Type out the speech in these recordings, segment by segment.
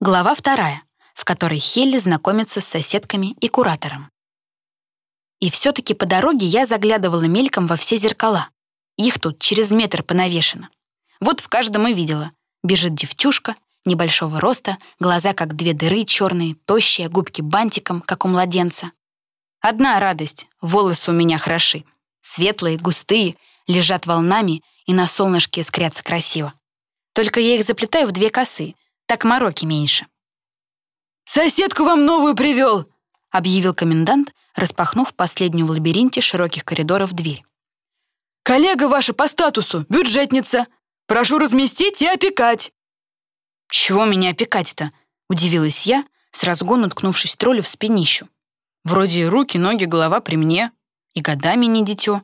Глава вторая, в которой Хелли знакомится с соседками и куратором. И все-таки по дороге я заглядывала мельком во все зеркала. Их тут через метр понавешено. Вот в каждом и видела. Бежит девчушка, небольшого роста, глаза как две дыры черные, тощие, губки бантиком, как у младенца. Одна радость — волосы у меня хороши. Светлые, густые, лежат волнами и на солнышке искрятся красиво. Только я их заплетаю в две косы, так мороки меньше. «Соседку вам новую привел!» — объявил комендант, распахнув последнюю в лабиринте широких коридоров дверь. «Коллега ваша по статусу, бюджетница. Прошу разместить и опекать». «Чего меня опекать-то?» — удивилась я, с разгону ткнувшись троллю в спинищу. «Вроде и руки, ноги, голова при мне, и годами не дитё».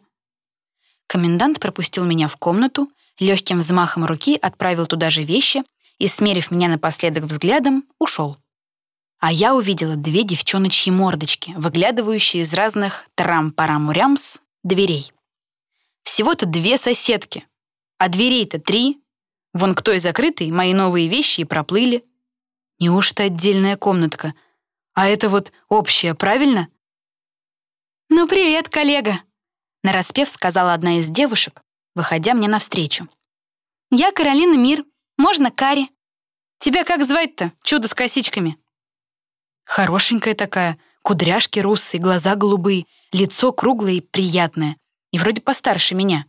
Комендант пропустил меня в комнату, легким взмахом руки отправил туда же вещи и, смерив меня напоследок взглядом, ушел. А я увидела две девчоночьи мордочки, выглядывающие из разных трам-парам-рямс дверей. Всего-то две соседки, а дверей-то три. Вон кто и закрытый, мои новые вещи и проплыли. Неужто отдельная комнатка? А это вот общая, правильно? «Ну, привет, коллега!» Нараспев сказала одна из девушек, выходя мне навстречу. «Я Каролина Мир, можно Кари. Тебя как звать-то, чудо с косичками?» Хорошенькая такая, кудряшки русые, глаза голубые, лицо круглое и приятное. И вроде постарше меня.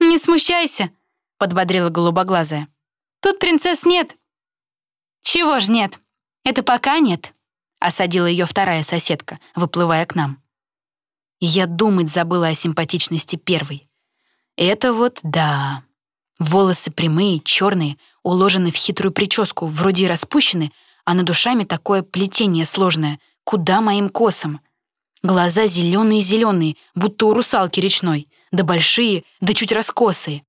«Не смущайся», — подбодрила голубоглазая. «Тут принцесс нет». «Чего ж нет? Это пока нет», — осадила ее вторая соседка, выплывая к нам. Я думать забыла о симпатичности первой. Это вот да. Волосы прямые, черные, уложены в хитрую прическу, вроде распущены, а над душами такое плетение сложное. Куда моим косам? Глаза зеленые-зеленые, будто у русалки речной, да большие, да чуть раскосые.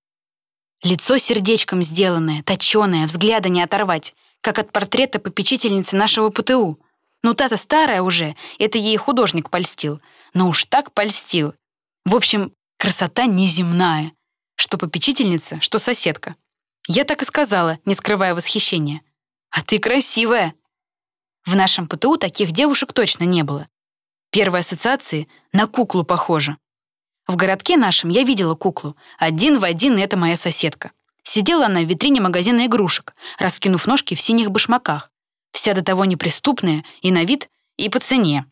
Лицо сердечком сделанное, точеное, взгляда не оторвать, как от портрета попечительницы нашего ПТУ. Ну, та-то старая уже, это ей художник польстил. Но уж так польстил. В общем, красота неземная. Что попечительница, что соседка. Я так и сказала, не скрывая восхищения. «А ты красивая!» В нашем ПТУ таких девушек точно не было. Первые ассоциации на куклу похожа. В городке нашем я видела куклу. Один в один это моя соседка. Сидела она в витрине магазина игрушек, раскинув ножки в синих башмаках. Вся до того неприступная и на вид, и по цене.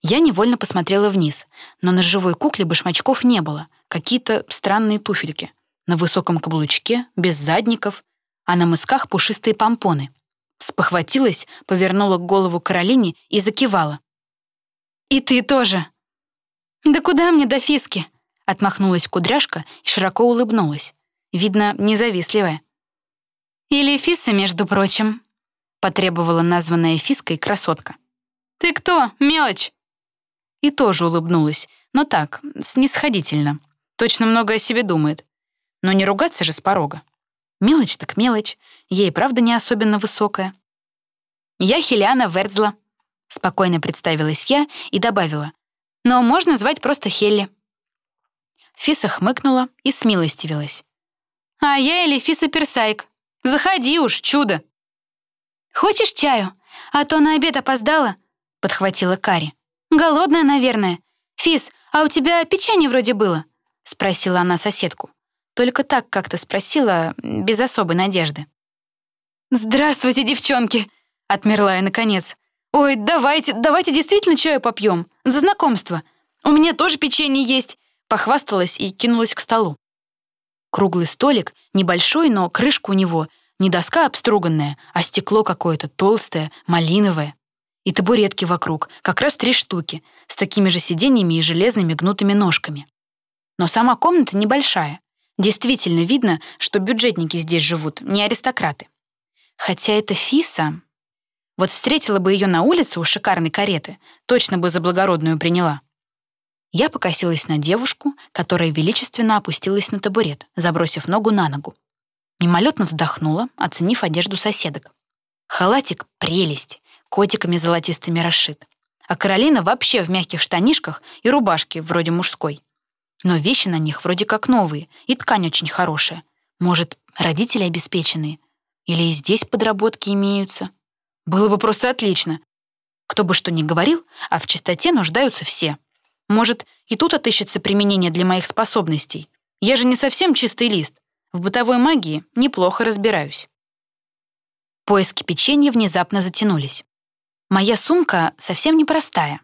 Я невольно посмотрела вниз, но на живой кукле башмачков не было. Какие-то странные туфельки. На высоком каблучке, без задников, а на мысках пушистые помпоны. Спохватилась, повернула голову Каролине и закивала. «И ты тоже!» «Да куда мне до фиски?» Отмахнулась кудряшка и широко улыбнулась. Видно, независтливая. «Или фиса, между прочим», — потребовала названная фиской красотка. «Ты кто, мелочь?» И тоже улыбнулась, но так, снисходительно. Точно много о себе думает. Но не ругаться же с порога. Мелочь так мелочь, ей правда не особенно высокая. «Я Хелиана Вердзла», — спокойно представилась я и добавила. «Но можно звать просто Хелли». Фиса хмыкнула и смилостивилась. «А я Элифиса Персайк. Заходи уж, чудо!» «Хочешь чаю? А то на обед опоздала», — подхватила Кари. «Голодная, наверное. Фис, а у тебя печенье вроде было?» — спросила она соседку. Только так как-то спросила, без особой надежды. «Здравствуйте, девчонки!» — отмерла я наконец. «Ой, давайте, давайте действительно чаю попьем. За знакомство. У меня тоже печенье есть!» Похвасталась и кинулась к столу. Круглый столик, небольшой, но крышка у него не доска обструганная, а стекло какое-то толстое, малиновое. И табуретки вокруг, как раз три штуки, с такими же сиденьями и железными гнутыми ножками. Но сама комната небольшая, Действительно видно, что бюджетники здесь живут, не аристократы. Хотя это Фиса... Вот встретила бы ее на улице у шикарной кареты, точно бы за благородную приняла. Я покосилась на девушку, которая величественно опустилась на табурет, забросив ногу на ногу. Мимолетно вздохнула, оценив одежду соседок. Халатик — прелесть, котиками золотистыми расшит. А Каролина вообще в мягких штанишках и рубашке, вроде мужской. Но вещи на них вроде как новые, и ткань очень хорошая. Может, родители обеспеченные? Или и здесь подработки имеются. Было бы просто отлично. Кто бы что ни говорил, а в чистоте нуждаются все. Может, и тут отыщется применение для моих способностей. Я же не совсем чистый лист. В бытовой магии неплохо разбираюсь. Поиски печенья внезапно затянулись. Моя сумка совсем непростая.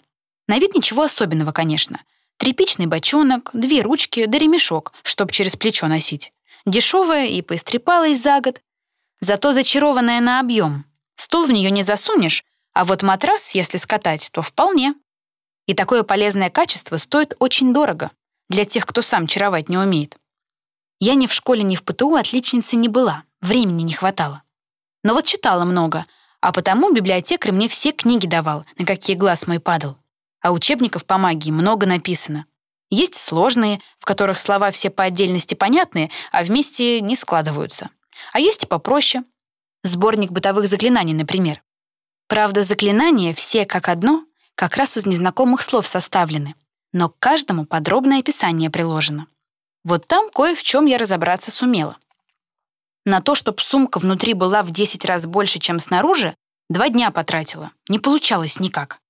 На вид ничего особенного, конечно. Тряпичный бочонок, две ручки да ремешок, чтоб через плечо носить. Дешевая и поистрепалась за год. Зато зачарованная на объем. Стул в нее не засунешь, а вот матрас, если скатать, то вполне. И такое полезное качество стоит очень дорого для тех, кто сам чаровать не умеет. Я ни в школе, ни в ПТУ отличницей не была, времени не хватало. Но вот читала много, а потому библиотекарь мне все книги давал, на какие глаз мой падал. А учебников по магии много написано. Есть сложные, в которых слова все по отдельности понятные, а вместе не складываются. А есть и попроще. Сборник бытовых заклинаний, например. Правда, заклинания все как одно, как раз из незнакомых слов составлены, но к каждому подробное описание приложено. Вот там кое в чем я разобраться сумела. На то, чтобы сумка внутри была в 10 раз больше, чем снаружи, два дня потратила. Не получалось никак.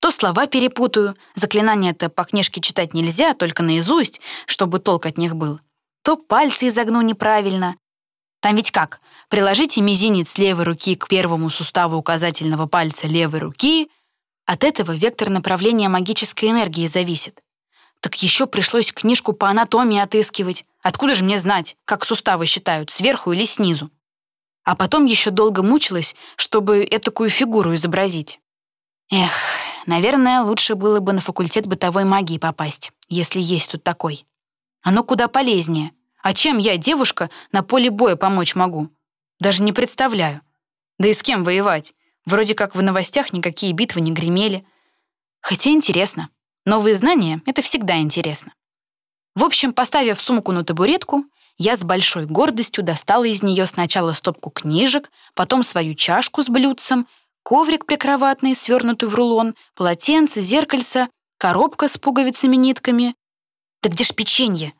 То слова перепутаю, заклинания-то по книжке читать нельзя, только наизусть, чтобы толк от них был. То пальцы изогну неправильно. Там ведь как? Приложите мизинец левой руки к первому суставу указательного пальца левой руки. От этого вектор направления магической энергии зависит. Так еще пришлось книжку по анатомии отыскивать. Откуда же мне знать, как суставы считают, сверху или снизу? А потом еще долго мучилась, чтобы этакую фигуру изобразить. Эх, наверное, лучше было бы на факультет бытовой магии попасть, если есть тут такой. Оно куда полезнее. А чем я, девушка, на поле боя помочь могу? Даже не представляю. Да и с кем воевать? Вроде как в новостях никакие битвы не гремели. Хотя интересно. Новые знания — это всегда интересно. В общем, поставив сумку на табуретку, я с большой гордостью достала из нее сначала стопку книжек, потом свою чашку с блюдцем, коврик прикроватный, свернутый в рулон, полотенце, зеркальце, коробка с пуговицами-нитками. Да где ж печенье?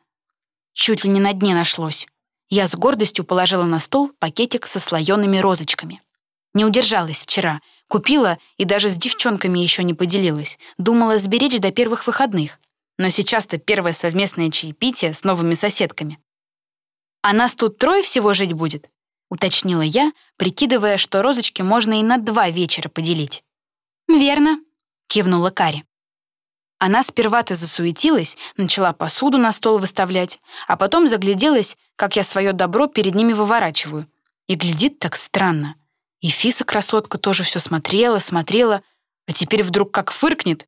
Чуть ли не на дне нашлось. Я с гордостью положила на стол пакетик со слоеными розочками. Не удержалась вчера. Купила и даже с девчонками еще не поделилась. Думала сберечь до первых выходных. Но сейчас-то первое совместное чаепитие с новыми соседками. «А нас тут трое всего жить будет?» — уточнила я, прикидывая, что розочки можно и на два вечера поделить. «Верно», — кивнула Кари. Она сперва-то засуетилась, начала посуду на стол выставлять, а потом загляделась, как я свое добро перед ними выворачиваю. И глядит так странно. И Фиса, красотка, тоже все смотрела, смотрела, а теперь вдруг как фыркнет.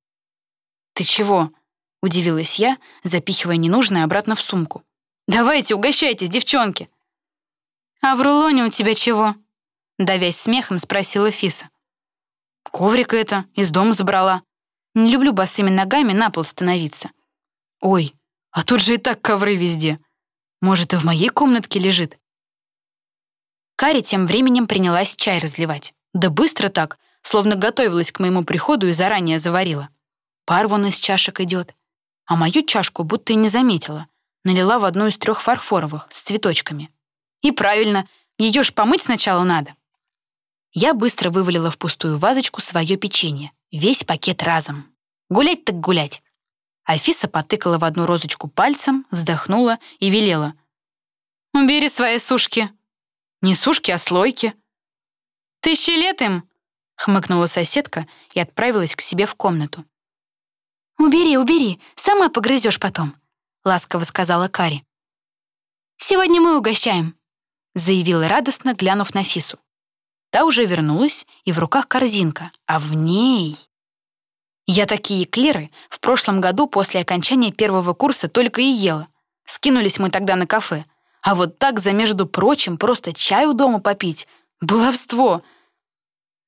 «Ты чего?» — удивилась я, запихивая ненужное обратно в сумку. «Давайте, угощайтесь, девчонки!» «А в рулоне у тебя чего?» Давясь смехом, спросила Фиса. «Коврик это, из дома забрала. Не люблю босыми ногами на пол становиться». «Ой, а тут же и так ковры везде. Может, и в моей комнатке лежит?» Кари тем временем принялась чай разливать. Да быстро так, словно готовилась к моему приходу и заранее заварила. Пар вон из чашек идет. А мою чашку будто и не заметила. Налила в одну из трех фарфоровых с цветочками. И правильно, ее ж помыть сначала надо. Я быстро вывалила в пустую вазочку свое печенье. Весь пакет разом. Гулять так гулять. Афиса потыкала в одну розочку пальцем, вздохнула и велела. «Убери свои сушки, не сушки, а слойки. Тысячи лет им, хмыкнула соседка и отправилась к себе в комнату. «Убери, убери, сама погрызешь потом», — ласково сказала Кари. «Сегодня мы угощаем», — заявила радостно, глянув на Фису. Та уже вернулась, и в руках корзинка, а в ней... Я такие эклеры в прошлом году после окончания первого курса только и ела. Скинулись мы тогда на кафе. А вот так за, между прочим, просто чаю дома попить. Баловство.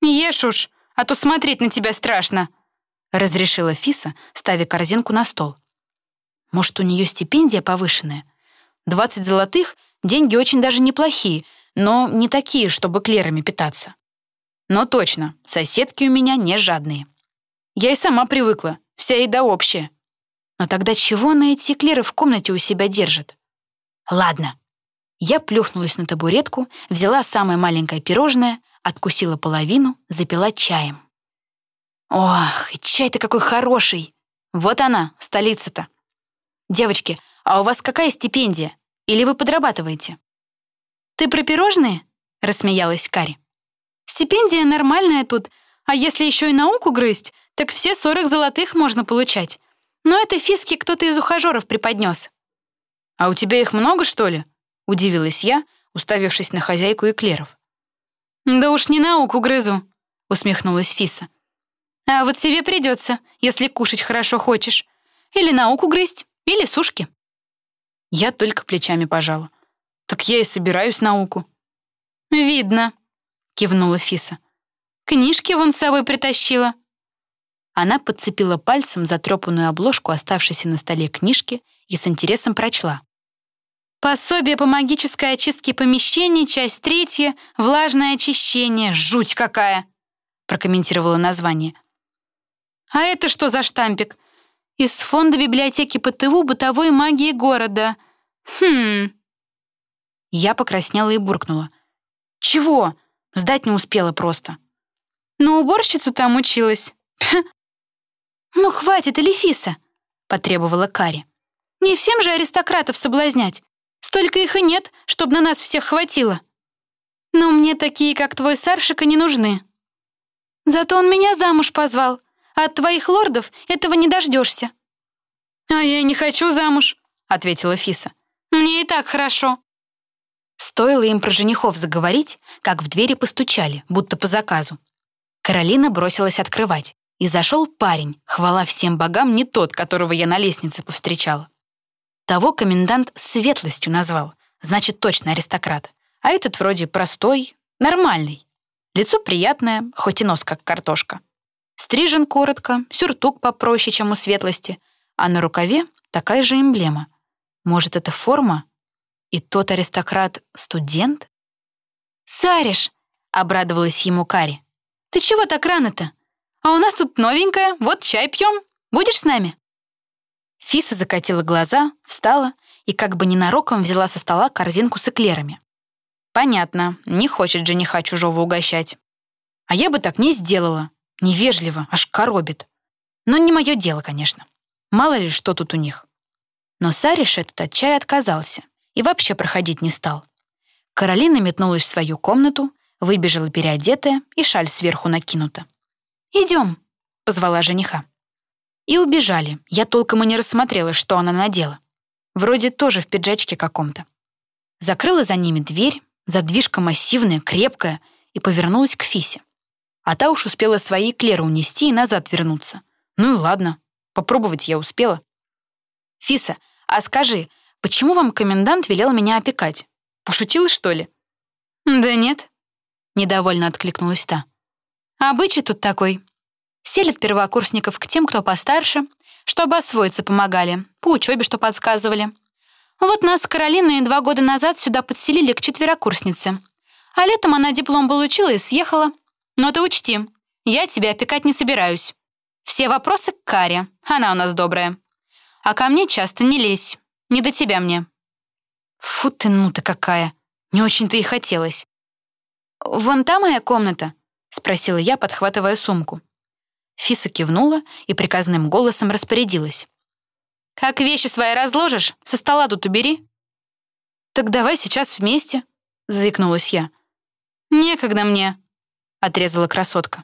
«Ешь уж, а то смотреть на тебя страшно», — разрешила Фиса, ставя корзинку на стол. «Может, у нее стипендия повышенная? Двадцать золотых — деньги очень даже неплохие, но не такие, чтобы клерами питаться. Но точно, соседки у меня не жадные. Я и сама привыкла, вся еда общая. Но тогда чего она эти эклеры в комнате у себя держит? Ладно, Я плюхнулась на табуретку, взяла самое маленькое пирожное, откусила половину, запила чаем. Ох, и чай-то какой хороший! Вот она, столица-то. Девочки, а у вас какая стипендия? Или вы подрабатываете? Ты про пирожные? Рассмеялась Кари. Стипендия нормальная тут, а если еще и науку грызть, так все 40 золотых можно получать. Но это фиски кто-то из ухажеров преподнес. «А у тебя их много, что ли?» — удивилась я, уставившись на хозяйку эклеров. «Да уж не науку грызу», — усмехнулась Фиса. «А вот себе придется, если кушать хорошо хочешь. Или науку грызть, или сушки». Я только плечами пожала. «Так я и собираюсь науку». «Видно», — кивнула Фиса. «Книжки вон с собой притащила». Она подцепила пальцем затрепанную обложку оставшейся на столе книжки и с интересом прочла. Пособие по магической очистке помещений, часть третья, влажное очищение. Жуть какая!» прокомментировала название. «А это что за штампик? Из фонда библиотеки ПТУ бытовой магии города. Хм...» Я покраснела и буркнула. «Чего? Сдать не успела просто». «Ну, уборщицу там училась». «Ну, хватит, Элифиса!» — потребовала Кари. «Не всем же аристократов соблазнять. Столько их и нет, чтобы на нас всех хватило. Но мне такие, как твой Саршика, не нужны. Зато он меня замуж позвал, а от твоих лордов этого не дождешься. «А я не хочу замуж», — ответила Фиса. «Мне и так хорошо». Стоило им про женихов заговорить, как в двери постучали, будто по заказу. Каролина бросилась открывать, и зашел парень, хвала всем богам, не тот, которого я на лестнице повстречала. Того комендант светлостью назвал, значит, точно аристократ. А этот вроде простой, нормальный. Лицо приятное, хоть и нос как картошка. Стрижен коротко, сюртук попроще, чем у светлости, а на рукаве такая же эмблема. Может, это форма? И тот аристократ — студент? «Сариш!» — обрадовалась ему Кари. «Ты чего так рано-то? А у нас тут новенькое, вот чай пьем. Будешь с нами?» Фиса закатила глаза, встала и как бы ненароком взяла со стола корзинку с эклерами. Понятно, не хочет жениха чужого угощать. А я бы так не сделала. Невежливо, аж коробит. Но не мое дело, конечно. Мало ли, что тут у них. Но Сариш этот от чая отказался и вообще проходить не стал. Каролина метнулась в свою комнату, выбежала переодетая и шаль сверху накинута. «Идем», — позвала жениха. И убежали. Я толком и не рассмотрела, что она надела. Вроде тоже в пиджачке каком-то. Закрыла за ними дверь, задвижка массивная, крепкая, и повернулась к Фисе. А та уж успела свои эклеры унести и назад вернуться. Ну и ладно, попробовать я успела. «Фиса, а скажи, почему вам комендант велел меня опекать? Пошутил, что ли?» «Да нет», — недовольно откликнулась та. «Обычай тут такой селят первокурсников к тем, кто постарше, чтобы освоиться помогали, по учебе что подсказывали. Вот нас с Каролиной два года назад сюда подселили к четверокурснице. А летом она диплом получила и съехала. Но ты учти, я тебя опекать не собираюсь. Все вопросы к Каре, она у нас добрая. А ко мне часто не лезь, не до тебя мне. Фу ты, ну ты какая. Не очень-то и хотелось. «Вон та моя комната?» — спросила я, подхватывая сумку. Фиса кивнула и приказным голосом распорядилась. «Как вещи свои разложишь, со стола тут убери». «Так давай сейчас вместе», — заикнулась я. «Некогда мне», — отрезала красотка.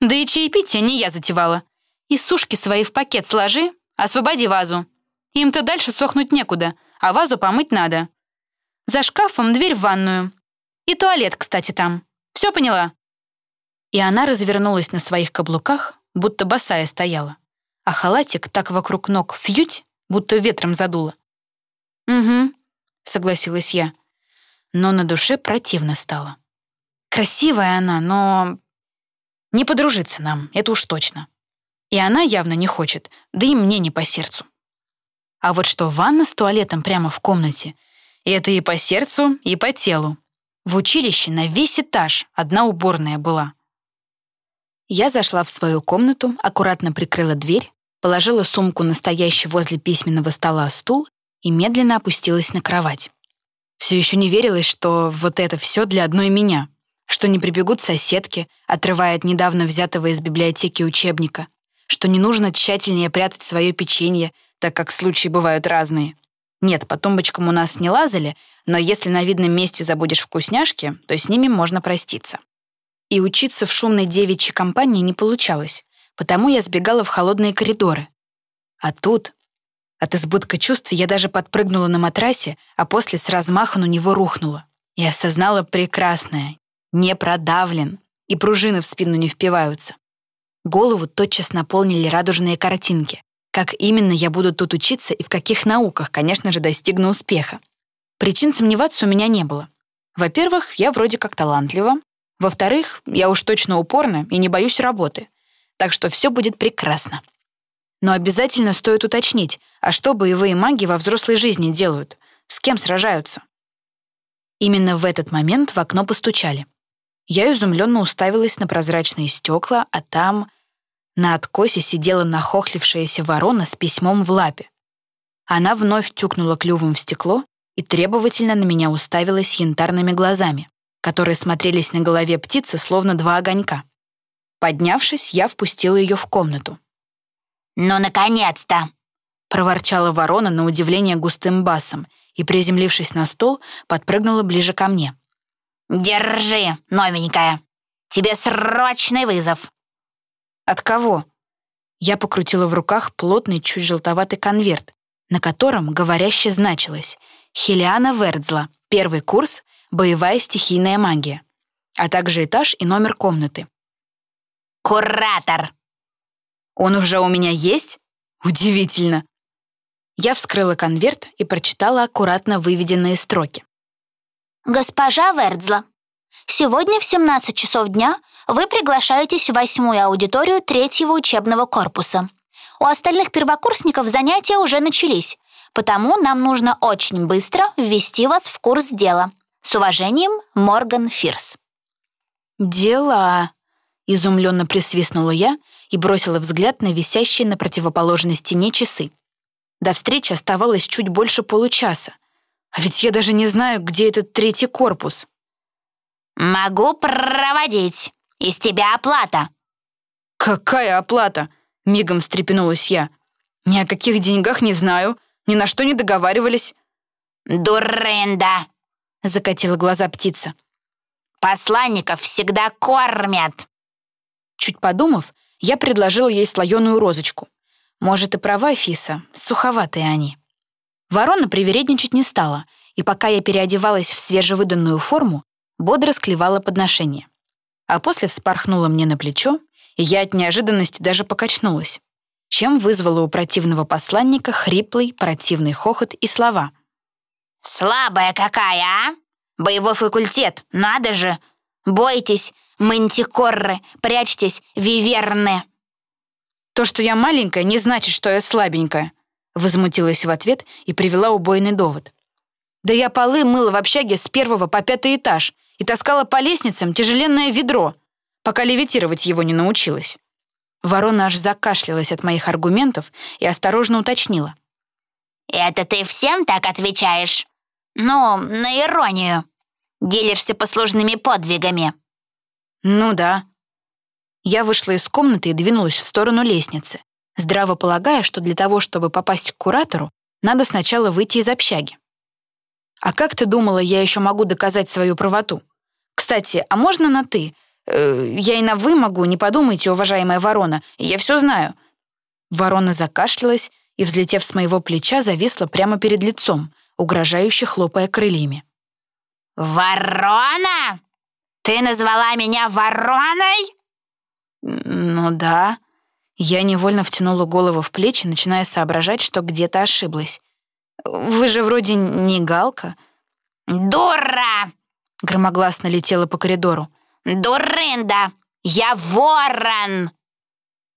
«Да и чаепитие не я затевала. И сушки свои в пакет сложи, освободи вазу. Им-то дальше сохнуть некуда, а вазу помыть надо. За шкафом дверь в ванную. И туалет, кстати, там. Все поняла?» И она развернулась на своих каблуках, будто босая стояла, а халатик так вокруг ног фьють, будто ветром задуло. «Угу», — согласилась я, но на душе противно стало. Красивая она, но... Не подружиться нам, это уж точно. И она явно не хочет, да и мне не по сердцу. А вот что ванна с туалетом прямо в комнате, это и по сердцу, и по телу. В училище на весь этаж одна уборная была. Я зашла в свою комнату, аккуратно прикрыла дверь, положила сумку на стоящий возле письменного стола стул и медленно опустилась на кровать. Все еще не верилось, что вот это все для одной меня, что не прибегут соседки, отрывая от недавно взятого из библиотеки учебника, что не нужно тщательнее прятать свое печенье, так как случаи бывают разные. Нет, по тумбочкам у нас не лазали, но если на видном месте забудешь вкусняшки, то с ними можно проститься. И учиться в шумной девичьей компании не получалось, потому я сбегала в холодные коридоры. А тут... От избытка чувств я даже подпрыгнула на матрасе, а после с размаху на него рухнула. И осознала прекрасное. Не продавлен, и пружины в спину не впиваются. Голову тотчас наполнили радужные картинки. Как именно я буду тут учиться и в каких науках, конечно же, достигну успеха. Причин сомневаться у меня не было. Во-первых, я вроде как талантлива. Во-вторых, я уж точно упорна и не боюсь работы. Так что все будет прекрасно. Но обязательно стоит уточнить, а что боевые маги во взрослой жизни делают? С кем сражаются? Именно в этот момент в окно постучали. Я изумленно уставилась на прозрачные стекла, а там на откосе сидела нахохлившаяся ворона с письмом в лапе. Она вновь тюкнула клювом в стекло и требовательно на меня уставилась янтарными глазами, которые смотрелись на голове птицы словно два огонька. Поднявшись, я впустила ее в комнату. «Ну, наконец-то!» — проворчала ворона на удивление густым басом и, приземлившись на стол, подпрыгнула ближе ко мне. «Держи, новенькая! Тебе срочный вызов!» «От кого?» Я покрутила в руках плотный, чуть желтоватый конверт, на котором говоряще значилось «Хелиана Вердзла, первый курс, боевая стихийная магия», а также этаж и номер комнаты. «Куратор!» Он уже у меня есть? Удивительно. Я вскрыла конверт и прочитала аккуратно выведенные строки. «Госпожа Вердзла, сегодня в 17 часов дня вы приглашаетесь в восьмую аудиторию третьего учебного корпуса. У остальных первокурсников занятия уже начались, потому нам нужно очень быстро ввести вас в курс дела. С уважением, Морган Фирс». «Дела», — изумленно присвистнула я и бросила взгляд на висящие на противоположной стене часы. До встречи оставалось чуть больше получаса. А ведь я даже не знаю, где этот третий корпус. «Могу проводить. Из тебя оплата». «Какая оплата?» — мигом встрепенулась я. «Ни о каких деньгах не знаю, ни на что не договаривались». «Дурында!» — закатила глаза птица. «Посланников всегда кормят!» Чуть подумав, я предложила ей слоеную розочку. Может, и права Фиса, суховатые они. Ворона привередничать не стала, и пока я переодевалась в свежевыданную форму, бодро склевала подношение. А после вспорхнула мне на плечо, и я от неожиданности даже покачнулась, чем вызвала у противного посланника хриплый, противный хохот и слова. «Слабая какая, а? Боевой факультет, надо же! Бойтесь, мантикорры, прячьтесь, виверны!» «То, что я маленькая, не значит, что я слабенькая», возмутилась в ответ и привела убойный довод. «Да я полы мыла в общаге с первого по пятый этаж и таскала по лестницам тяжеленное ведро, пока левитировать его не научилась». Ворона аж закашлялась от моих аргументов и осторожно уточнила. «Это ты всем так отвечаешь? Ну, на иронию. Делишься послужными подвигами». «Ну да». Я вышла из комнаты и двинулась в сторону лестницы, здраво полагая, что для того, чтобы попасть к куратору, надо сначала выйти из общаги. «А как ты думала, я еще могу доказать свою правоту? Кстати, а можно на «ты»? Э, я и на «вы» могу, не подумайте, уважаемая ворона, я все знаю». Ворона закашлялась и, взлетев с моего плеча, зависла прямо перед лицом, угрожающе хлопая крыльями. «Ворона?» «Ты назвала меня вороной?» «Ну да». Я невольно втянула голову в плечи, начиная соображать, что где-то ошиблась. «Вы же вроде не Галка». «Дура!» — громогласно летела по коридору. «Дурында! Я ворон!»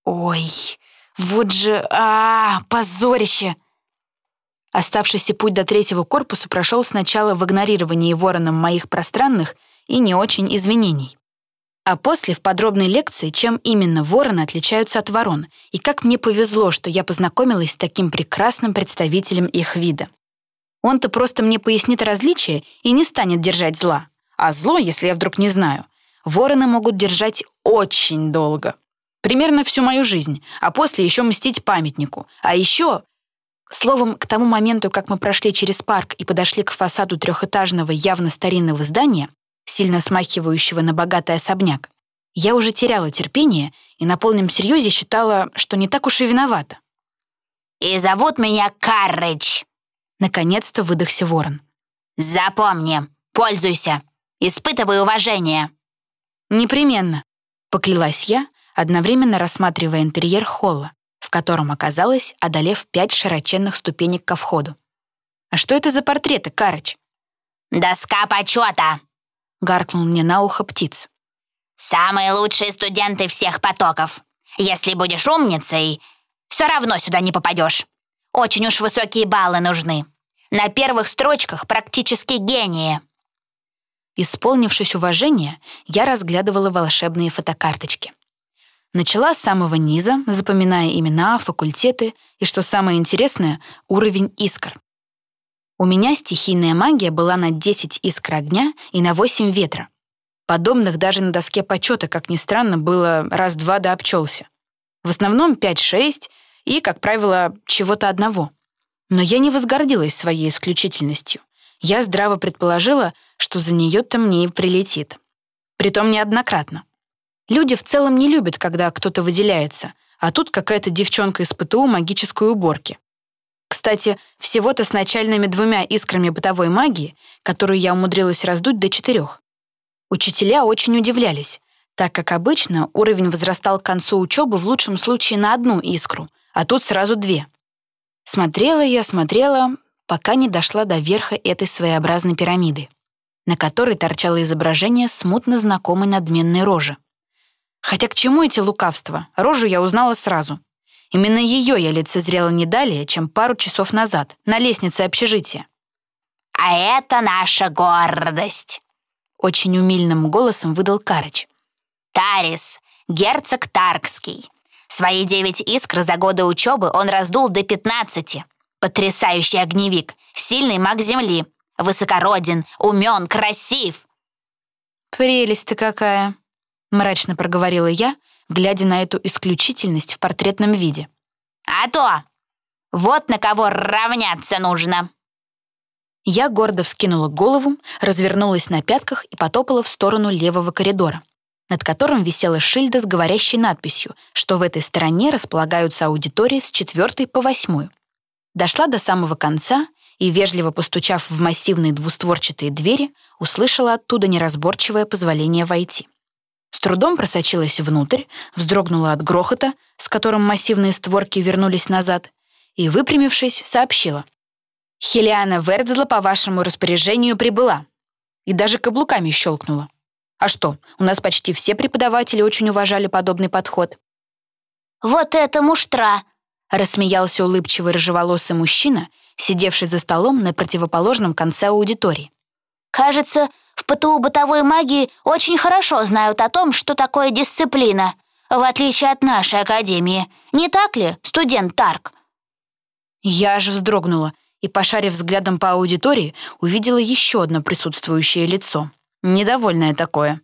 «Ой, вот же... а, позорище!» Оставшийся путь до третьего корпуса прошел сначала в игнорировании вороном моих пространных и не очень извинений. А после в подробной лекции, чем именно вороны отличаются от ворон, и как мне повезло, что я познакомилась с таким прекрасным представителем их вида. Он-то просто мне пояснит различия и не станет держать зла. А зло, если я вдруг не знаю, вороны могут держать очень долго. Примерно всю мою жизнь, а после еще мстить памятнику. А еще... Словом, к тому моменту, как мы прошли через парк и подошли к фасаду трехэтажного явно старинного здания, сильно смахивающего на богатый особняк, я уже теряла терпение и на полном серьезе считала, что не так уж и виновата. «И зовут меня Карридж», — наконец-то выдохся ворон. «Запомни, пользуйся, испытывай уважение». «Непременно», — поклялась я, одновременно рассматривая интерьер холла, в котором оказалась, одолев пять широченных ступенек ко входу. «А что это за портреты, Карыч?» «Доска почета!» — гаркнул мне на ухо птиц. Самые лучшие студенты всех потоков. Если будешь умницей, все равно сюда не попадешь. Очень уж высокие баллы нужны. На первых строчках практически гении. Исполнившись уважения, я разглядывала волшебные фотокарточки. Начала с самого низа, запоминая имена, факультеты и, что самое интересное, уровень искр. У меня стихийная магия была на 10 искр огня и на 8 ветра. Подобных даже на доске почета, как ни странно, было раз-два да обчелся. В основном 5-6 и, как правило, чего-то одного. Но я не возгордилась своей исключительностью. Я здраво предположила, что за нее-то мне и прилетит. Притом неоднократно. Люди в целом не любят, когда кто-то выделяется, а тут какая-то девчонка из ПТУ магической уборки. Кстати, всего-то с начальными двумя искрами бытовой магии, которую я умудрилась раздуть до четырех. Учителя очень удивлялись, так как обычно уровень возрастал к концу учебы в лучшем случае на одну искру, а тут сразу две. Смотрела я, смотрела, пока не дошла до верха этой своеобразной пирамиды, на которой торчало изображение смутно знакомой надменной рожи. Хотя к чему эти лукавства? Рожу я узнала сразу. Именно ее я лицезрела не далее, чем пару часов назад, на лестнице общежития. «А это наша гордость!» Очень умильным голосом выдал Карыч. «Тарис, герцог Таркский. Свои девять искр за годы учебы он раздул до пятнадцати. Потрясающий огневик, сильный маг земли, высокороден, умен, красив». «Прелесть-то какая!» — мрачно проговорила я, глядя на эту исключительность в портретном виде. «А то! Вот на кого равняться нужно!» Я гордо вскинула голову, развернулась на пятках и потопала в сторону левого коридора, над которым висела шильда с говорящей надписью, что в этой стороне располагаются аудитории с четвертой по восьмую. Дошла до самого конца и, вежливо постучав в массивные двустворчатые двери, услышала оттуда неразборчивое позволение войти. С трудом просочилась внутрь, вздрогнула от грохота, с которым массивные створки вернулись назад, и, выпрямившись, сообщила — Хелиана Вердзла по вашему распоряжению прибыла. И даже каблуками щелкнула. А что, у нас почти все преподаватели очень уважали подобный подход. «Вот это муштра!» — рассмеялся улыбчивый рыжеволосый мужчина, сидевший за столом на противоположном конце аудитории. «Кажется, в ПТУ бытовой магии очень хорошо знают о том, что такое дисциплина, в отличие от нашей академии. Не так ли, студент Тарк?» Я аж вздрогнула — и, пошарив взглядом по аудитории, увидела еще одно присутствующее лицо. Недовольное такое.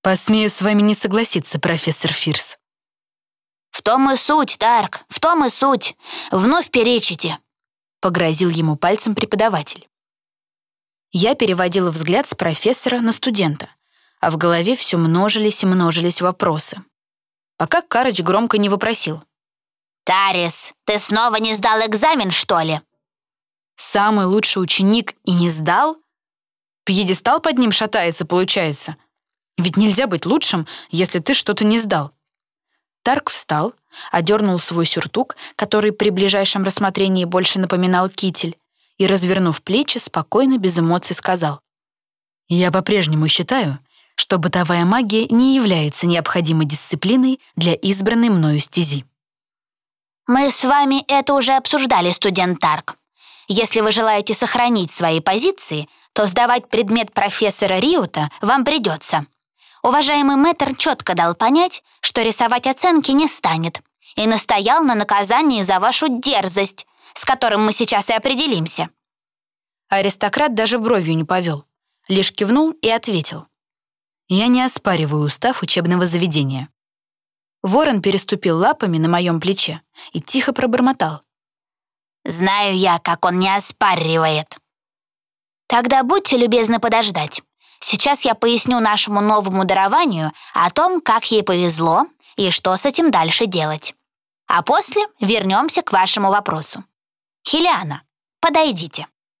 «Посмею с вами не согласиться, профессор Фирс». «В том и суть, Тарк, в том и суть. Вновь перечите», — погрозил ему пальцем преподаватель. Я переводила взгляд с профессора на студента, а в голове все множились и множились вопросы. Пока Карыч громко не вопросил. «Тарис, ты снова не сдал экзамен, что ли?» «Самый лучший ученик и не сдал? Пьедестал под ним шатается, получается. Ведь нельзя быть лучшим, если ты что-то не сдал». Тарк встал, одернул свой сюртук, который при ближайшем рассмотрении больше напоминал китель, и, развернув плечи, спокойно, без эмоций сказал. «Я по-прежнему считаю, что бытовая магия не является необходимой дисциплиной для избранной мною стези». «Мы с вами это уже обсуждали, студент Тарк. Если вы желаете сохранить свои позиции, то сдавать предмет профессора Риута вам придется. Уважаемый мэтр четко дал понять, что рисовать оценки не станет, и настоял на наказании за вашу дерзость, с которым мы сейчас и определимся. Аристократ даже бровью не повел, лишь кивнул и ответил. «Я не оспариваю устав учебного заведения». Ворон переступил лапами на моем плече и тихо пробормотал. «Знаю я, как он не оспаривает». «Тогда будьте любезны подождать. Сейчас я поясню нашему новому дарованию о том, как ей повезло и что с этим дальше делать. А после вернемся к вашему вопросу. Хелиана, подойдите».